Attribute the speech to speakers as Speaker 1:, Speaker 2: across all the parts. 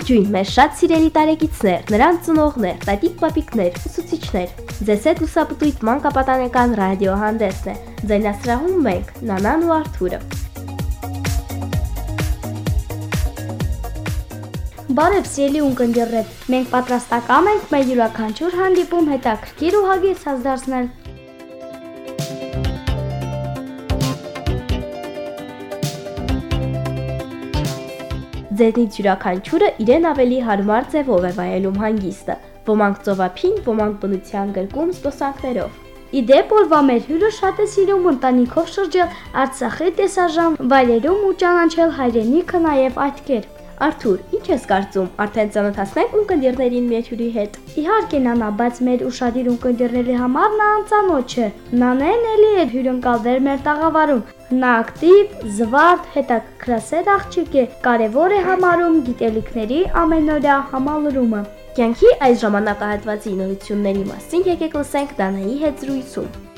Speaker 1: Ողջույն մեր շատ սիրելի տարեկիցներ, նրանց ծնողներ, տատիկ-պապիկներ, ուսուցիչներ։ Ձեզ հետ ուսապտույտ մանկապատանեկան ռադիոհանդեսն է։ Ձայնասրահում մենք Նանան ու Արթուրը։
Speaker 2: Բարև սիրելի ունկնդիրներ, մենք պատրաստակամ ենք մեր յուրաքանչյուր հանդիպում հետաքրքիր ու հագեցած դարձնել
Speaker 1: ձերնից յուրաքանչյուրը իրեն ավելի հարմար ձևով է վայելում հանգիստը։ Ոմանք ծովափին, ոմանք բնության գրկում զբոսանքներով։
Speaker 2: Իդեպ օրվա մեր հյուրը շատ է սիրում ընտանիքով շրջել Արցախի տեսաժամ վայրերում ու ճանաչել հայրենիքը նաև այդ կերպ։
Speaker 1: Արթուր, ինչ ես կարծում, արդեն ծանոթացնենք ունկնդիրներին մեր հյուրի հետ։
Speaker 2: Իհարկե նանա, բայց մեր ուշադիր ունկնդիրների համար նա անծանոթ չէ։ Նանեն էլի է հյուրընկալվել մեր տաղավարում։ Նա ակտիվ, զվարթ, հետաքրքրասեր աղջիկ է, կարևոր է համարում գիտելիքների ամենօրյա համալրումը։
Speaker 1: Կյանքի այս ժամանակահատվածի նորությունների մասին եկեք լսենք Դանայի հետ զրույցում։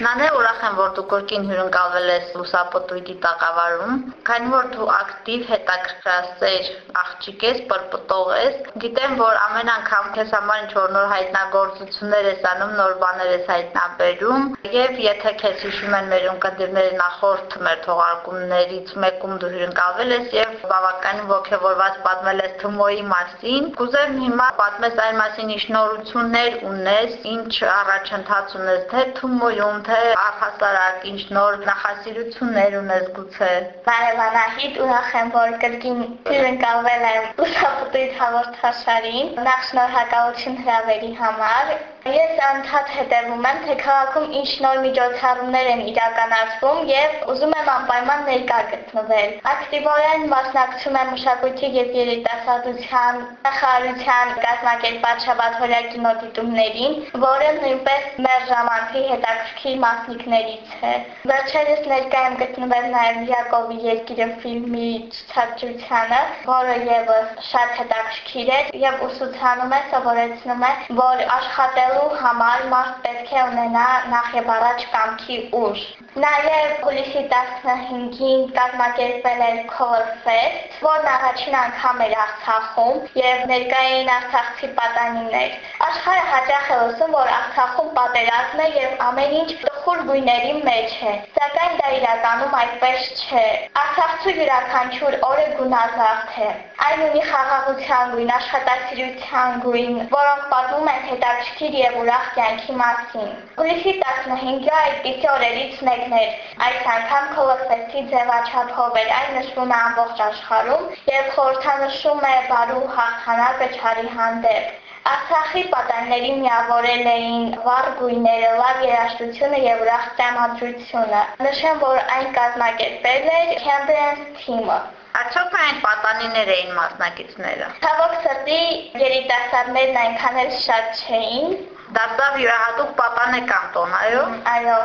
Speaker 3: Նանե ուրախ եմ, որ դու կորկին հյուրընկալվել ես լուսապտույտի տաղավարում, քանի որ դու ակտիվ հետաքրքրասեր աղջիկ ես, պրպտող ես։ Գիտեմ, որ ամեն անգամ քեզ համար ինչ որ նոր հայտնագործություններ ես անում, նոր բաներ ես հայտնաբերում, եւ եթե քեզ հիշում են մեր ունկնդիրների նախորդ մեր թողարկումներից մեկում դու հյուրընկալվել ես եւ բավականին ողջավորված պատմել ես Թումոյի մասին, կուզեմ հիմա պատմես այն մասին, ինչ նորություններ ունես, ինչ առաջընթաց ունես թե Թումոյում, թե առհասարակ ինչ նոր նախասիրություններ ունես գուցե։
Speaker 4: Բարև Անահիտ, ուրախ եմ, որ կրկին հյուրընկալվել եմ ուսապտույտ հաղորդաշարին։ Նախ շնորհակալություն հրավերի համար։ Ես անդադ հետևում եմ, թե քաղաքում ինչ նոր միջոցառումներ են իրականացվում եւ ուզում եմ անպայման ներկա գտնվել։ Ակտիվորեն մասնակցում եմ մշակույթի եւ երիտասարդության նախարարության կազմակերպած շաբաթօրյա կինոդիտումներին, որը նույնպես մեր ժամանցի հետաքրքիր մասնիկներից է։ Վերջերս ներկա եմ գտնվել նաեւ Յակովի երկիրը ֆիլմի ցուցադրությանը, որը եւս շատ հետաքրքիր է եւ ուսուցանում է, սովորեցնում է, որ աշխատել ստեղծելու համար մարդ պետք է ունենա նախ եւ առաջ կամքի ուժ։ Նաեւ հուլիսի 15-ին կազմակերպվել էր Color Fest, որն առաջին անգամ էր Արցախում եւ ներկա էին արցախցի պատանիներ։ Աշխարհը հաճախ է ասում, որ Արցախում պատերազմ է եւ ամեն ինչ տխուր գույների մեջ է, սակայն դա իրականում այդպես չէ։ Արցախցու յուրաքանչյուր օրը գունազարդ է։ Այն ունի խաղաղության գույն, աշխատասիրության գույն, որոնք պատմում են հետաքրքիր եւ ուրախ կյանքի մասին։ Հուլիսի 15-ը այդպիսի օրերից մեկն էր։ Այս անգամ Colorfest-ի ձևաչափով էր այն նշվում է ամբողջ աշխարհում եւ խորհրդանշում է բարու հաղթանակը չարի հանդեպ։ Արցախի պատանների միավորել էին վառ գույները, լավ երաժշտությունը եւ ուրախ տրամադրությունը։ Նշեմ, որ այն կազմակերպել էր Champions Team-ը։
Speaker 3: Արդյոք այն պատանիներ էին մասնակիցները։
Speaker 4: Ցավոք սրտի երիտասարդներն այնքան էլ շատ չէին,
Speaker 3: դարձավ յուրահատուկ պատանեկան տոն, այո։
Speaker 4: Այո։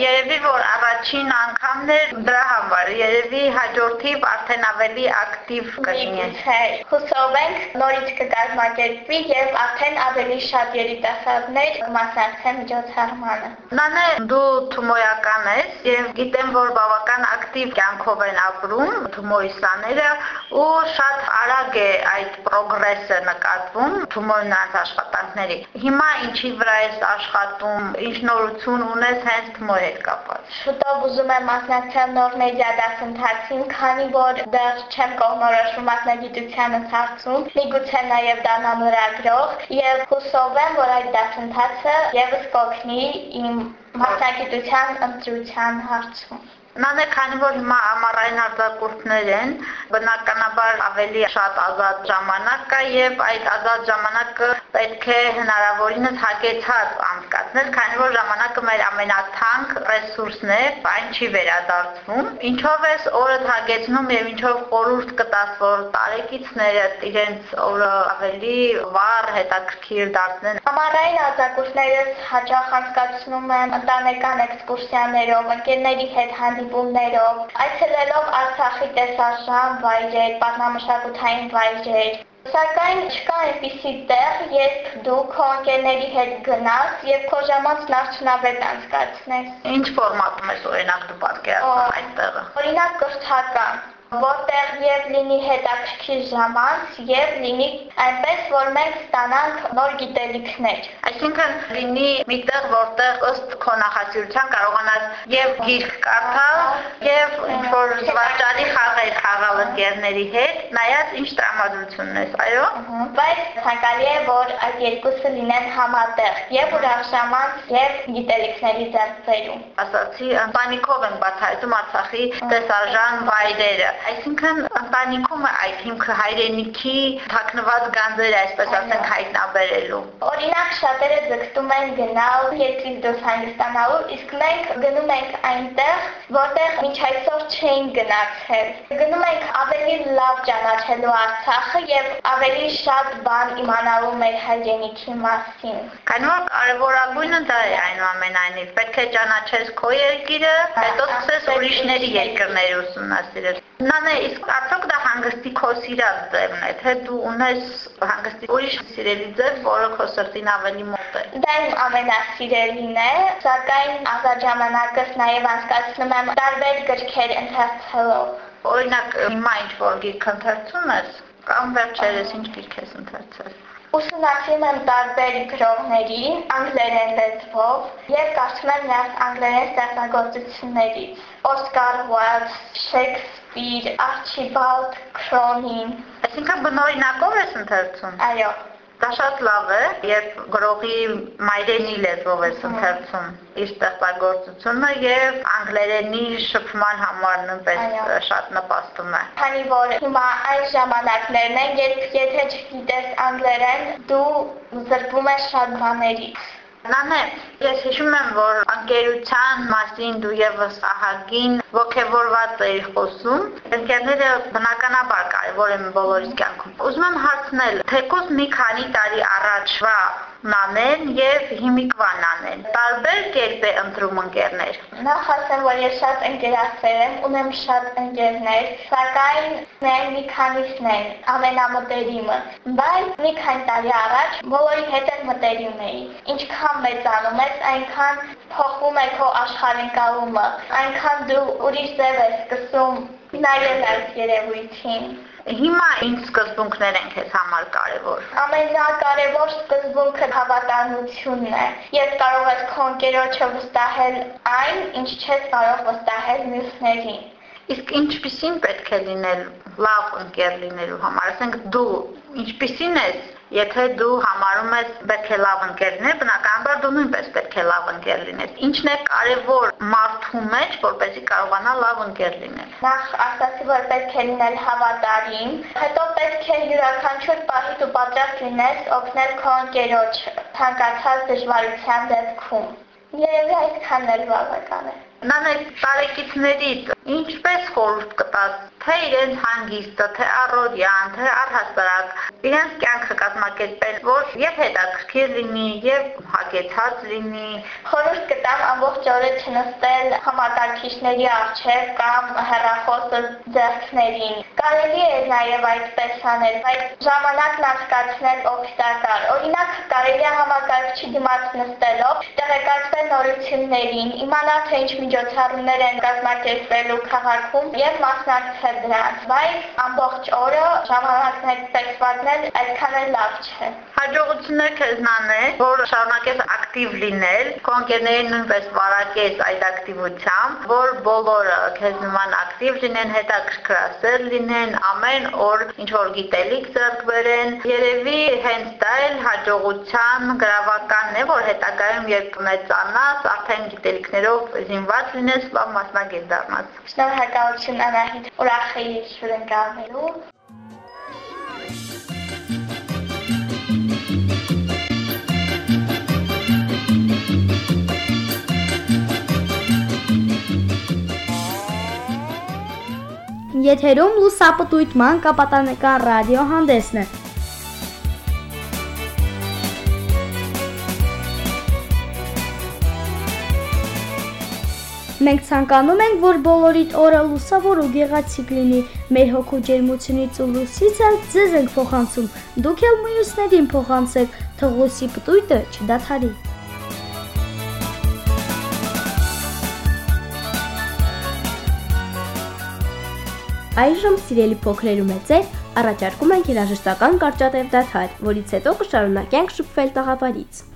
Speaker 3: Երևի որ առաջին անգամն էր դրա համար, երևի հաջորդիվ արդեն ավելի ակտիվ կլինեն։
Speaker 4: Չէ, հուսով ենք նորից կկազմակերպվի եւ արդեն ավելի շատ երիտասարդներ կմասնակցեն միջոցառմանը։
Speaker 3: Նանե դու թումոյական ես եւ գիտեմ որ բավական ակտիվ կյանքով են ապրում թումոյի սաները ու շատ արագ է այդ պրոգրեսը նկատվում թումոյնանց աշխատանքների։ Հիմա ինչի ինչի վրա ես աշխատում, ինչ նորություն ունես հենց թմոյ հետ կապված։
Speaker 4: Շուտով ուզում եմ մասնակցել նոր մեդիա դասընթացին, քանի որ դեռ չեմ կողմնորոշվում մասնագիտության ընթացում, միգուցե նաև դառնամ լրագրող եւ հուսով եմ, որ այդ դասընթացը եւս կօգնի իմ մասնագիտության ընտրության հարցում։
Speaker 3: Նանե քանի որ հիմա ամառային արձակուրդներ են, բնականաբար ավելի շատ ազատ ժամանակ կա եւ այդ ազատ ժամանակը պետք է հնարավորինս հագեցած անցկացնել, քանի որ ժամանակը մեր ամենաթանկ ռեսուրսն է, այն չի վերադարձվում։ Ինչով ես օրը հագեցնում եւ ինչով խորհուրդ կտաս, որ տարեկիցները իրենց օրը ավելի վառ հետաքրքիր դարձնեն։
Speaker 4: Ամառային արձակուրդները հաճախ անցկացնում եմ ընտանեկան էքսկուրսիաներով, ընկերների հետ հանդիպ հանդիպումներով, այցելելով Արցախի տեսարժան վայրեր, պատմամշակութային վայրեր, Սակայն չկա այնպիսի տեղ, երբ դու քո ընկերների հետ գնաս եւ քո ժամանցն արդյունավետ անցկացնես։
Speaker 3: Ինչ ֆորմատում ես օրինակ դու պատկերացնում այդ տեղը։
Speaker 4: Օրինակ կրթական որտեղ եւ լինի հետաքրքիր ժամանց եւ լինի այնպես որ մենք ստանանք նոր գիտելիքներ
Speaker 3: այսինքն լինի միտեղ որտեղ ըստ քո նախասիրության կարողանաս եւ գիրք կարդալ եւ ինչ որ զվարճալի խաղեր խաղալ ընկերների հետ նայած ինչ տրամադրությունն ես այո
Speaker 4: բայց ցանկալի է որ այդ երկուսը լինեն համատեղ եւ ուրախշամանց եւ գիտելիքների ձեռքբերում
Speaker 3: ասացի ընտանիքով են բացահայտում Արցախի տեսարժան վայրերը Այսինքն ընտանիքում այդ հիմքը հայրենիքի թաքնված գանձերը, այսպես ասենք, հայտնաբերելու։
Speaker 4: Օրինակ շատերը ձգտում են գնալ երկրից դուրս հանգստանալու, իսկ մենք գնում ենք այնտեղ, որտեղ մինչ այսօր չէին գնացել։ Գնում ենք ավելի լավ ճանաչելու Արցախը եւ ավելի շատ բան իմանալու մեր հայրենիքի մասին։
Speaker 3: Քանի որ կարևորագույնը դա է այնուամենայնիվ, պետք է ճանաչես քո երկիրը, հետո սկսես ուրիշների երկրներ ուսումնասիրել։ Նանե, իսկ արդյոք դա հանգստի քո սիրած ձևն է, թե դու ունես հանգստի ուրիշ սիրելի ձև, որը քո սրտին ավելի մոտ է։
Speaker 4: Դա իմ ամենասիրելին է, սակայն ազատ ժամանակս նաև անցկացնում եմ տարբեր գրքեր ընթերցելով։
Speaker 3: Օրինակ, հիմա ինչ որ գիրք ընթերցում ես, կամ վերջերս ինչ գիրք ես ընթերցել։
Speaker 4: Ուսումնասիրում եմ տարբեր գրողների անգլերեն լեզվով եւ կարդում եմ նրանց անգլերեն ստեղծագործություններից։ Օսկար Ուայլդ, Շեքսպիր, Արչիբալդ Քրոնին։
Speaker 3: Այսինքն բնօրինակով ես ընթերցում։
Speaker 4: Այո։
Speaker 3: Դա շատ լավ է, երբ գրողի մայրենի լեզվով ես ընթերցում իր ստեղծագործությունը եւ անգլերենի շփման համար նույնպես շատ նպաստում է։
Speaker 4: Քանի որ հիմա այն ժամանակներն են, երբ եթե չգիտես անգլերեն, դու զրկվում ես շատ բաներից։
Speaker 3: Նանե, ես հիշում եմ, որ անկերության մասին դու եւս ահագին ողջավորված էիր խոսում։ Ընկերները բնականաբար կարևոր են բոլորիս կյանքում։ Ուզում եմ հարցնել, թեկուզ մի քանի տարի առաջվա նանեն եւ հիմիկվա նանեն։ Տարբեր կերպ է ընտրում ընկերներ։
Speaker 4: Նախ ասեմ, որ ես շատ ընկերասեր եմ, ունեմ շատ ընկերներ, սակայն միայն մի քանիսն են ամենամտերիմը։ Բայց մի քանի տարի առաջ բոլորի հետ էլ մտերիմ էի։ Ինչքան մեծանում ես, այնքան փոխվում է քո աշխարհընկալումը, այնքան դու ուրիշ ձև ես սկսում նայել երևույթին։
Speaker 3: Հիմա ինչ սկզբունքներ են քեզ համար կարևոր։
Speaker 4: Ամենակարևոր սկզբունքը հավատարմությունն է։ Ես կարող ես քո ընկերոջը վստահել այն, ինչ չես կարող վստահել մյուսներին։
Speaker 3: Իսկ ինչպեսին պետք է լինել լավ ընկեր լինելու համար։ Ասենք դու ինչպեսին ես Եթե դու համարում ես պետք է լավ ընկերներ, բնականաբար դու նույնպես պետք է լավ ընկեր լինես։ Ինչն է կարևոր մարդու մեջ, որպեսզի կարողանա լավ ընկեր լինել։
Speaker 4: Նախ ասացի, որ պետք է լինել հավատարիմ, հետո պետք է յուրաքանչյուր պահի դու պատրաստ լինես օգնել քո ընկերոջ ցանկացած դժվարության դեպքում։ Երևի այդքանն էլ բավական է։
Speaker 3: Նանեք տարեկիցներից ինչպես խորհուրդ կտաս թե իրենց հանգիստը, թե առօրյան, թե առհասարակ իրենց կյանքը կազմակերպել, որ եւ հետաքրքիր լինի, եւ հագեցած լինի։
Speaker 4: Խորհուրդ կտամ ամբողջ օրը չնստել համակարգիչների առջև կամ հեռախոսը ձեռքներին։ Կարելի է նաեւ այդպես անել, բայց ժամանակն անցկացնել օգտակար։ Օրինակ, կարելի է համակարգչի դիմաց նստելով տեղեկացվել նորություններին, իմանալ թե ինչ միջոցառումներ են կազմակերպվելու քաղաքում եւ մասնակցել է դրանց, բայց ամբողջ օրը ժամանակն այդպես վատնել այդքան էլ լավ չէ։
Speaker 3: Հաջողություններ քեզ նանե, որ շարունակես ակտիվ լինել, քո ընկերներին նույնպես վարակես այդ ակտիվությամբ, որ բոլորը քեզ նման ակտիվ լինեն, հետաքրքրասեր լինեն, ամեն օր ինչ որ գիտելիք ձեռք բերեն։ Երևի հենց դա էլ հաջողության գրավականն է, որ հետագայում երբ կմեծանաս, արդեն գիտելիքներով զինված լաց լինես, լավ մասնագետ դառնաս։
Speaker 4: Շնորհակալություն Անահիտ, ուրախ եի շուտ ընկալվելու։
Speaker 2: Եթերում լուսապտույտման կապատանեկան ռադիո հանդեսն է։ Մենք ցանկանում ենք, որ բոլորիդ օրը լուսավոր ու գեղեցիկ լինի։ Մեր հոգու ջերմությունից ու լուսից էլ ձեզ ենք փոխանցում։ Դուք էլ մյուսներին փոխանցեք, թող լուսի պտույտը չդադարի։
Speaker 1: Այժմ սիրելի փոքրեր ու մեծեր, առաջարկում ենք երաժշտական կարճատև դաթար, որից հետո կշարունակենք շփվել տաղավարից։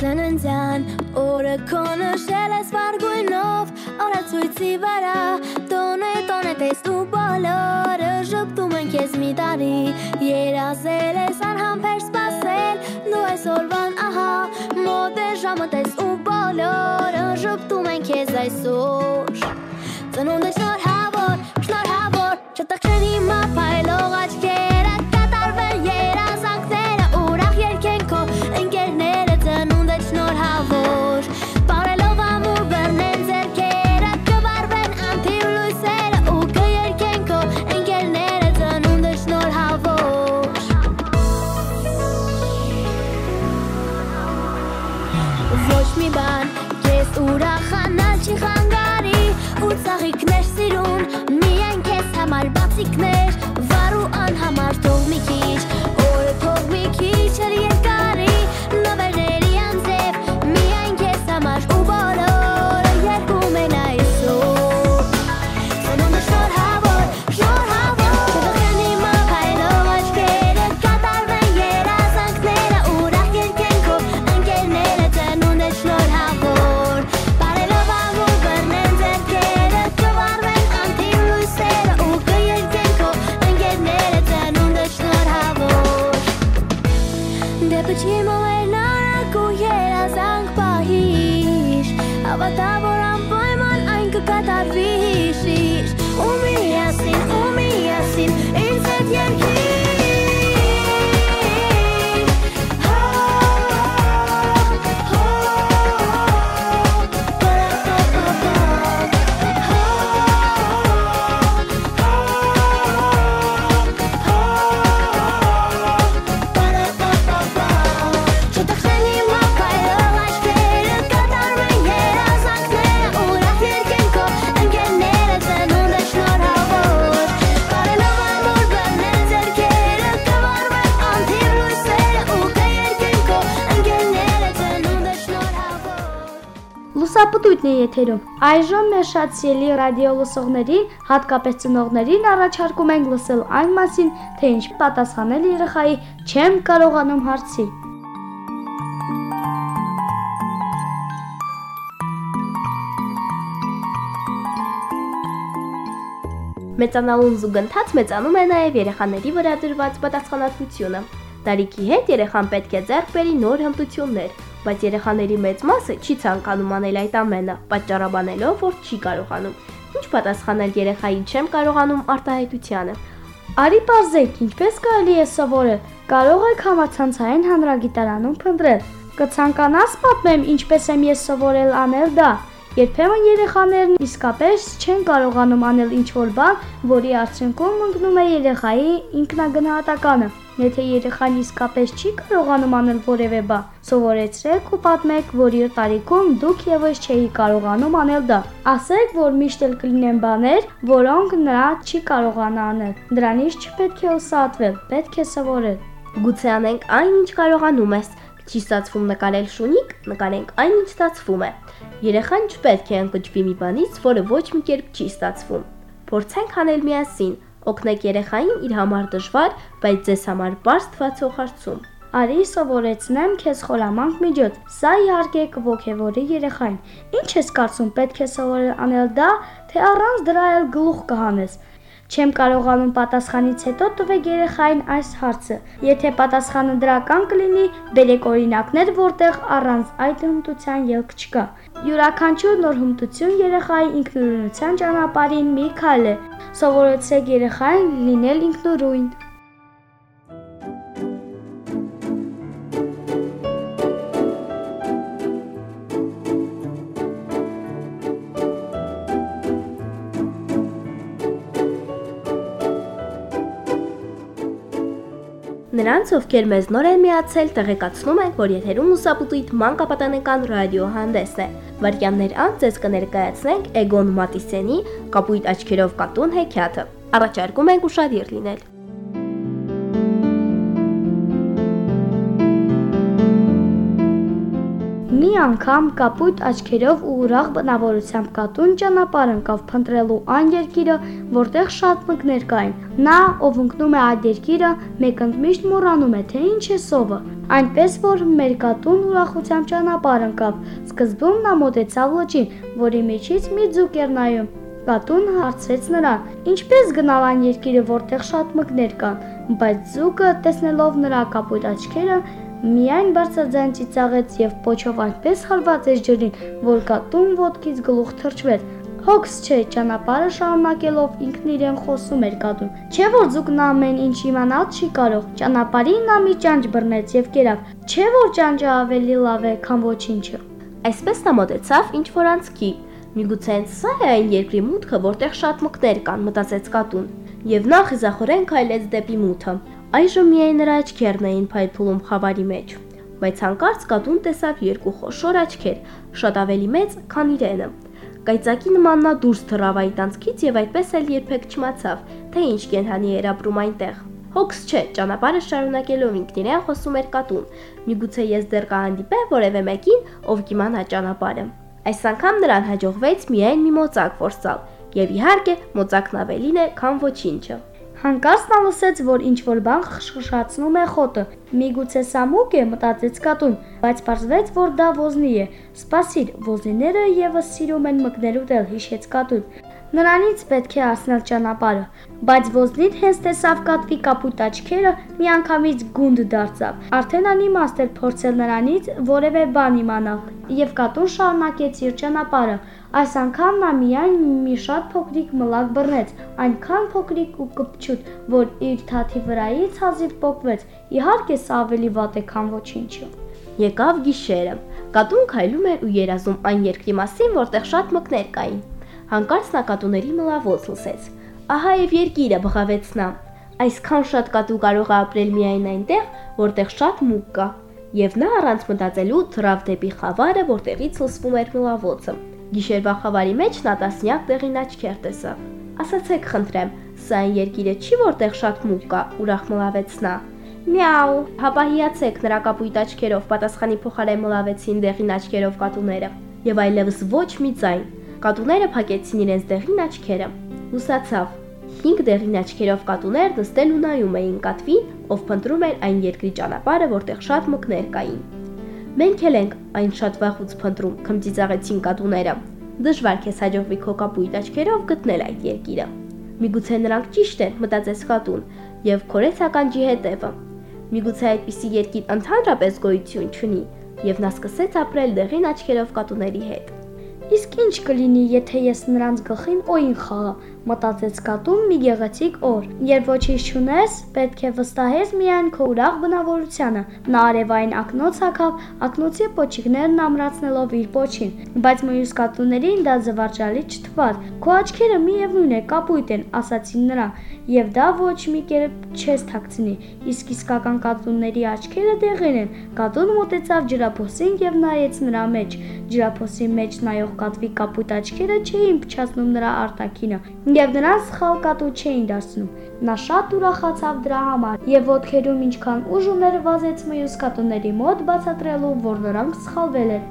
Speaker 5: Ծննդյան օրը կոնոշել ես վարգույնով Օրացույցի վրա տոնե տոնե տեսնու բոլորը Ժպտում են քեզ մի տարի Երազել ես անհամբեր սպասել Դու այսօրվան ահա մոտ է ժամը տեսնու բոլորը Ժպտում են քեզ այսօր Ծնունդ համար բացիկներ պահիշ Հավատա, որ անպայման
Speaker 2: Լուսապտույտն է եթերում։ Այժմ մեր շատ սիրելի ռադիո լսողներին, հատկապես ծնողներին առաջարկում ենք լսել այն մասին, թե ինչ պատասխանել երեխայի չեմ կարողանում հարցի։
Speaker 1: Մեծանալուն զուգընթաց մեծանում է նաև երեխաների վրա դրված պատասխանատվությունը։ Տարիքի հետ երեխան պետք է ձեռք բերի նոր հմտություններ, բայց երեխաների մեծ մասը չի ցանկանում անել այդ ամենը, պատճառաբանելով, որ չի կարողանում։ Ինչ պատասխանել երեխայի չեմ կարողանում արտահայտությանը։
Speaker 2: Արի բարձեք, ինչպես կարելի է սովորել։ Կարող եք համացանցային հանրագիտարանում փնտրել։ Կցանկանաս պատմեմ, ինչպես եմ ես սովորել անել դա։ Երբեմն երեխաներն իսկապես չեն կարողանում անել ինչ-որ բան, որի արդյունքում ընկնում է երեխայի ինքնագնահատականը։ Եթե երեխան իսկապես չի կարողանում անել որևէ բան, սովորեցրեք ու պատմեք, որ իր տարիքում դուք եւս չէի կարողանում անել դա։ Ասեք, որ միշտ էլ կլինեն բաներ, որոնք նա չի կարողանա անել։ Դրանից չպետք է ուսատվել, պետք է սովորել։
Speaker 1: Գուցե անենք այն, ինչ կարողանում ես։ Չի ստացվում նկարել շունիկ, նկարենք այն, ինչ ստացվում է։ Երեխան չպետք է ընկճվի մի բանից, որը ոչ մի կերպ չի ստացվում։ Փորձենք անել միասին, օգնեք երեխային իր համար դժվար, բայց ձեզ համար բարձ թվացող հարցում։
Speaker 2: Արի սովորեցնեմ քեզ խորամանկ միջոց։ Սա իհարկե կողքեվորի երեխային։ Ինչ ես կարծում, պետք է սովորել անել դա, թե առանց դրա էլ գլուխ կհանես։ Չեմ կարողանում պատասխանից հետո տվեք երեխային այս հարցը։ Եթե պատասխանը դրական կլինի, բերեք օրինակներ, որտեղ առանց այդ հմտության ելք չկա։ Յուրաքանչյուր նոր հմտություն երեխայի ինքնուրույնության ճանապարհին մի քայլ է։ Սովորեցրեք երեխային լինել ինքնուրույն։
Speaker 1: Նրանց, ովքեր մեզ նոր են միացել, տեղեկացնում ենք, որ եթերում ուսապուտույտ մանկապատանեկան ռադիոհանդեսն է։ Վարքյաններ անց ձեզ կներկայացնենք Էգոն Մատիսյանի «Կապույտ աչքերով կատուն» հեքիաթը։ Առաջարկում ենք ուշադիր լինել։
Speaker 2: անգամ կապույտ աչքերով ու ուրախ բնավորությամբ կատուն ճանապարհ ընկավ փնտրելու այն երկիրը, որտեղ շատ մկներ կային։ Նա, ով ընկնում է այդ երկիրը, մեկընդմիշտ մոռանում է, թե ինչ է սովը։ Այնպես որ մեր կատուն ուրախությամբ ճանապարհ ընկավ։ Սկզբում նա մոտեցավ լճին, որի միջից մի ձուկ էր նայում։ Կատուն հարցրեց նրան. «Ինչպես գնալ այն երկիրը, որտեղ շատ մկներ կան»։ Բայց ձուկը, տեսնելով նրա կապույտ աչքերը, Միայն բարձրաձայն ծիծաղեց եւ պոչով այնպես խրված էր ջրին, որ կատուն ոտքից գլուխ թրջվեց։ Հոգս չէ, ճանապարհը շարունակելով ինքն իրեն խոսում էր կատուն։ Չէ որ ձուկն ամեն ինչ իմանալ չի կարող։ Ճանապարհին նա մի ճանճ բռնեց եւ կերավ։ Չէ որ ճանճը ավելի լավ է, քան ոչինչը։
Speaker 1: Այսպես նա մոտեցավ ինչ որ անցքի։ Միգուցե սա է այն երկրի մուտքը, որտեղ շատ մկներ կան, մտածեց կատուն։ Եվ նա խիզախորեն քայլեց դեպի մուտքը։ Այժմ միայն նրա աչքերն էին փայլփլում խավարի մեջ, բայց հանկարծ կատուն տեսավ երկու խոշոր աչքեր, շատ ավելի մեծ, քան իրենը։ Կայծակի նման նա դուրս թռավ այդ անցքից եւ այդպես էլ երբեք չմացավ, թե ինչ կենթանի էր ապրում այնտեղ։ Հոգս չէ, ճանապարհը շարունակելով ինքն իրեն խոսում էր կատուն։ Միգուցե ես դեռ կհանդիպեմ որևէ մեկին, ով կիմանա ճանապարհը։ Այս անգամ նրան հաջողվեց միայն մի մոծակ փորձալ, եւ իհարկե մոծակն ավելին է, քան ոչինչը։
Speaker 2: Հանկարծ նա լսեց, որ ինչ որ բան խշշացնում է խոտը։ Միգուցե սա մուկ է, մտածեց կատուն, բայց պարզվեց, որ դա ոզնի է։ Սպասիր, ոզնիները եւս սիրում են մկնել ուտել, հիշեց կատուն։ Նրանից պետք է հասնել ճանապարհը, բայց ոզնին հենց տեսավ կատվի կապույտ աչքերը, միանգամից գունդ դարձավ։ Արդեն անիմաստ էր փորձել նրանից որևէ բան իմանալ, եւ կատուն շարունակեց իր ճանապարհը։ Այս անգամ նա միայն մի շատ փոքրիկ մլակ բռնեց, այնքան փոքրիկ ու կպչուտ, որ իր թաթի վրայից հազիվ պոկվեց։ Իհարկե, սա ավելի վատ է, քան ոչինչը։
Speaker 1: Եկավ գիշերը։ Կատուն քայլում էր ու երազում այն երկրի մասին, որտեղ շատ մկներ կային։ Հանկարծ նա կատուների մլավոց լսեց։ Ահա եւ երկիրը բղավեց նա։ Այսքան շատ կատու կարող է ապրել միայն այնտեղ, որտեղ շատ մուկ կա։ Եվ նա առանց մտածելու թռավ դեպի խավարը, որտեղից լսվում էր մլավոցը։ Գիշերվա խավարի մեջ նա տասնյակ տեղին աչքեր տեսավ։ Ասացեք խնդրեմ, սա այն երկիրը չի, որտեղ շատ մուկ կա, ուրախ մլավեց նա։ Միաու, հապա հիացեք նրա կապույտ աչքերով պատասխանի փոխարեն մլավեցին դեղին աչքերով կատուները։ Եվ այլևս ոչ մի ձայն, Կատուները փակեցին իրենց դեղին աչքերը։ Լուսացավ։ 5 դեղին աչքերով կատուներ նստել ու նայում էին կատվին, ով փնտրում էր այն երկրի ճանապարհը, որտեղ շատ մկներ կային։ Մենք էլ ենք այն շատ վախուց փնտրում, քմծիծաղեցին կատուները։ Դժվար քեզ հաջողվի քո կապույտ աչքերով գտնել այդ երկիրը։ Միգուցե նրանք ճիշտ են, մտածեց կատուն, եւ քորեց ականջի հետևը։ Միգուցե այդպիսի երկիր ընդհանրապես գոյություն չունի, եւ նա սկսեց ապրել դեղին աչքերով կատուների հետ։
Speaker 2: Իսկ ինչ կլինի, եթե ես նրանց գլխին օին խաղա, մտածեց կատուն մի գեղեցիկ օր։ Երբ ոչինչ չունես, պետք է վստահես միայն քո ուրախ բնավորությանը։ Նա արևային ակնոց հակավ, ակնոցի պոչիկներն ամրացնելով իր պոչին, բայց մյուս կատուներին դա զվարճալի չթվաց։ Քո աչքերը միևնույն է, կապույտ են, ասացին նրան, եւ դա ոչ մի կերպ չես թաքցնի։ Իսկ իսկական կատունների աչքերը դեղին են։ Կատուն մոտեցավ ջրափոսին եւ նայեց նրա մեջ։ Ջրափոսի մեջ նայող կատվի կապույտ աչքերը չէին փչացնում նրա արտաքինը եւ նրան սխալ կատու չէին դարձնում։ Նա շատ ուրախացավ դրա համար եւ ոդքերում ինչքան ուժ ուներ վազեց մյուս կատուների մոտ բացատրելու, որ նրանք սխալվել են։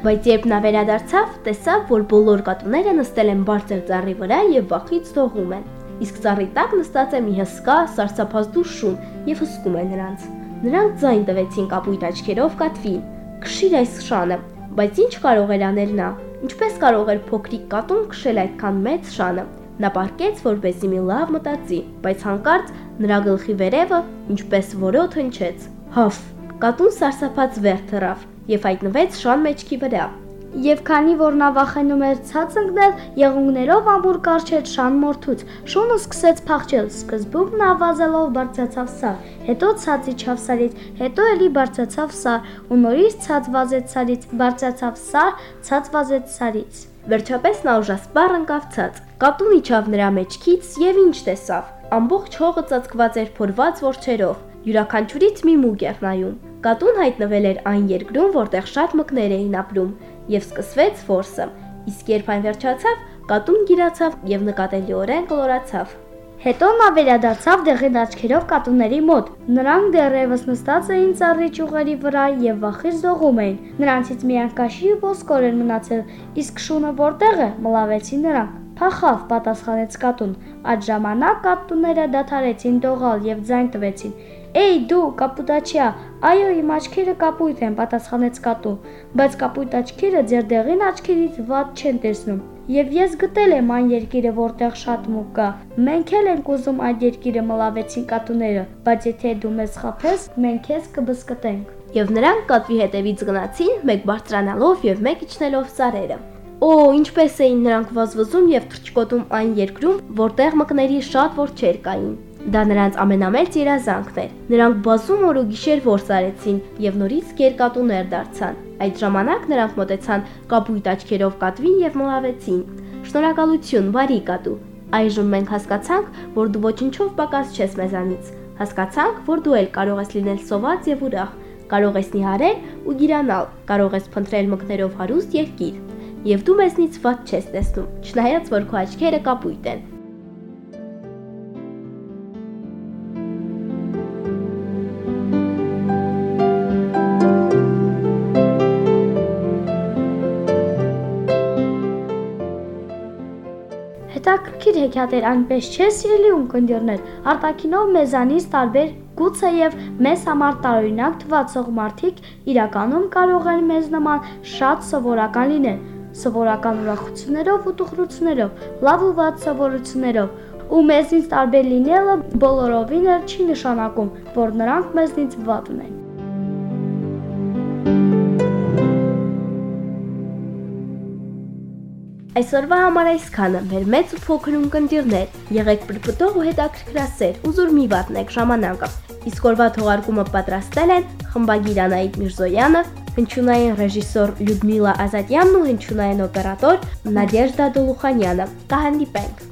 Speaker 1: Բայց երբ նա վերադարձավ, տեսավ, որ բոլոր կատուները նստել են բարձր ծառի վրա եւ վախից դողում են։ Իսկ ծառի տակ նստած է մի հսկա, սարսափազդու շուն եւ հսկում է նրանց։ Նրանք ձայն տվեցին կապույտ աչքերով կատվին։ Քշիր այս շանը, բայց ինչ կարող էր անել նա։ Ինչպես կարող էր փոքրիկ կատուն քշել այդքան մեծ շանը։ Նա պարկեց, որպեսզի մի լավ մտածի, բայց հանկարծ նրա գլխի վերևը ինչպես որոթ հնչեց։ Հաֆ, կատուն սարսափած վեր թռավ եւ հայտնվեց շան մեջքի վրա։
Speaker 2: Եվ քանի որ նա վախենում էր ցած ընկնել, եղունգներով ամբուր կարճեց շան մորթուց։ Շունը սկսեց փախչել։ Սկզբում նա վազելով բարձրացավ սար, հետո ցած իջավ սարից, հետո էլի բարձրացավ սար, ու նորից ցած վազեց սարից, բարձրացավ սար, ցած վազեց սարից։
Speaker 1: Վերջապես նա ուժասպառ ընկավ ցած։ Կատուն իջավ նրա մեջքից եւ ինչ տեսավ։ Ամբողջ հողը ծածկված էր փորված որջերով Յուրաքանչյուրից մի մուկ էր նայում։ Կատուն հայտնվել էր այն երկրում, որտեղ շատ մկներ էին ապրում, եւ սկսվեց ֆորսը։ Իսկ երբ այն վերջացավ, կատուն գիրացավ եւ նկատելիորեն կլորացավ։
Speaker 2: Հետո նա վերադարձավ դեղին աչքերով կատուների մոտ։ Նրանք դեռևս նստած էին ծառի ճյուղերի վրա եւ վախից զողում էին։ Նրանցից միայն կաշի ոսկոր էր մնացել, իսկ շունը որտեղ է, մլավեցին նրանք։ Փախավ, պատասխանեց կատուն։ Այդ ժամանակ կատուները դադարեցին դողալ եւ ձայն տվեցին։ Էй դու, կապուտաչյա, այո, իմ աչքերը կապույտ են, պատասխանեց կատուն, բայց կապույտ աչքերը ձեր դեղին աչքերից ված չեն տեսնում։ Եվ ես գտել եմ այն երկիրը, որտեղ շատ մուկ կա։ Մենք էլ ենք ուզում այդ երկիրը մլավեցին կատուները, բայց եթե դու մեզ խափես, մենք քեզ կբսկտենք։
Speaker 1: Եվ նրանք կատվի հետևից գնացին, մեկ բարձրանալով եւ մեկ իջնելով սարերը։ Օ, ինչպես էին նրանք վազվզում եւ թրջկոտում այն երկրում, որտեղ մկների շատ որջեր կային։ Դա նրանց ամենամեծ երազանքն էր։ Նրանք բազում օր ու գիշեր որսարեցին եւ նորից կերկատուներ դարձան։ Այդ ժամանակ նրանք մտեցան կապույտ աչքերով կատվին եւ մլավեցին։ Շնորհակալություն, բարի կատու։ Այժմ մենք հասկացանք, որ դու ոչնչով պակաս չես մեզանից։ Հասկացանք, որ դու էլ կարող ես լինել սոված եւ ուրախ, կարող ես նիհարել ու գիրանալ, կարող ես փնտրել մկներով հարուստ երկիր։ Եվ դու մեզնից ված չես տեսնում, չնայած որ քո աչքերը կապույտ են։
Speaker 2: Հետաքրքիր հեքիաթ էր այնպես չէ սիրելի ունկնդիրներ, արտակինով մեզանից տարբեր գուցեև մեզ համար տարօրինակ թվացող մարդիկ իրականում կարող են մեզ նման շատ սովորական լինել, սովորական ուրախություններով ու տխրություններով, լավ ու վատ սովորություններով ու մեզնից տարբեր լինելը բոլորովին էլ չի նշանակում, որ նրանք մեզնից վատ ունեն։
Speaker 1: Այսօրվա համար այսքանը մեր մեծ ու փոքր ունկնդիրներ։ Եղեք պրպտող ու հետաքրքրասեր, ուզուր մի վատնեք ժամանակը։ Իսկ օրվա թողարկումը պատրաստել են խմբագիր Անահիտ Միրզոյանը, հնչյունային ռեժիսոր Լյուդմիլա Ազատյանն ու հնչյունային օպերատոր Նադեժդա Դոլուխանյանը։ Կհանդիպենք։